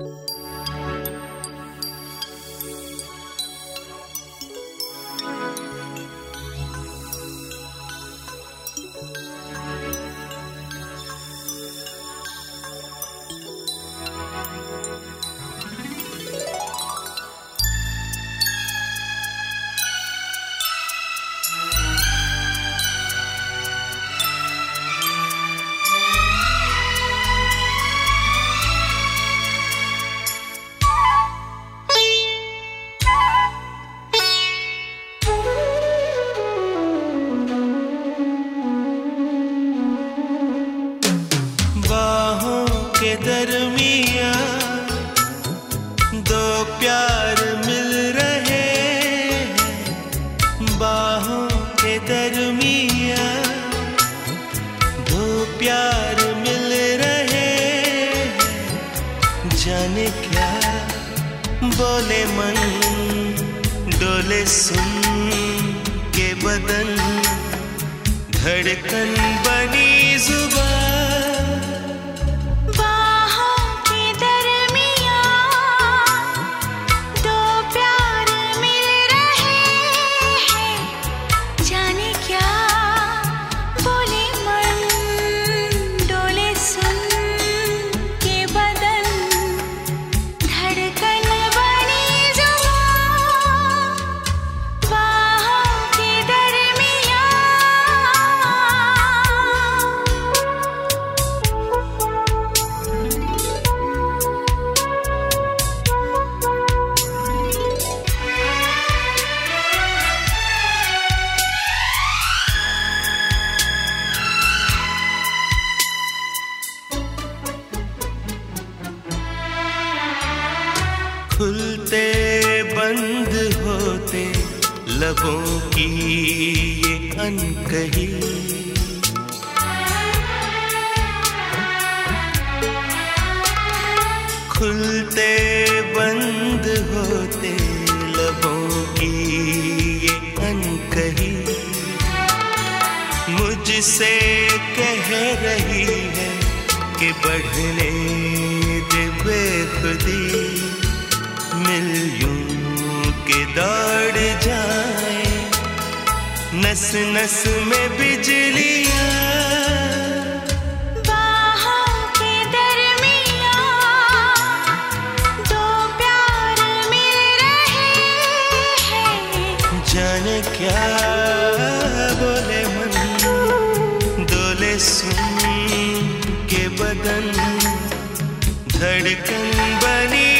you बाहों के दरमिया दो प्यार मिल रहे बाहों के दरमिया दो प्यार मिल रहे जाने क्या बोले मन, डोले सुन के बदन, धड़कन बनी ज़ुबान। बंद होते लबों की ये अनकही। खुलते बंद होते लबों की ये अनकही। मुझसे कह रही है कि बढ़ने दे बेखुदी। दौड़ जाए। नस नस में बिजलियाँ। हैं। जाने क्या बोले मन डोले सुन के बदन धड़कन बनी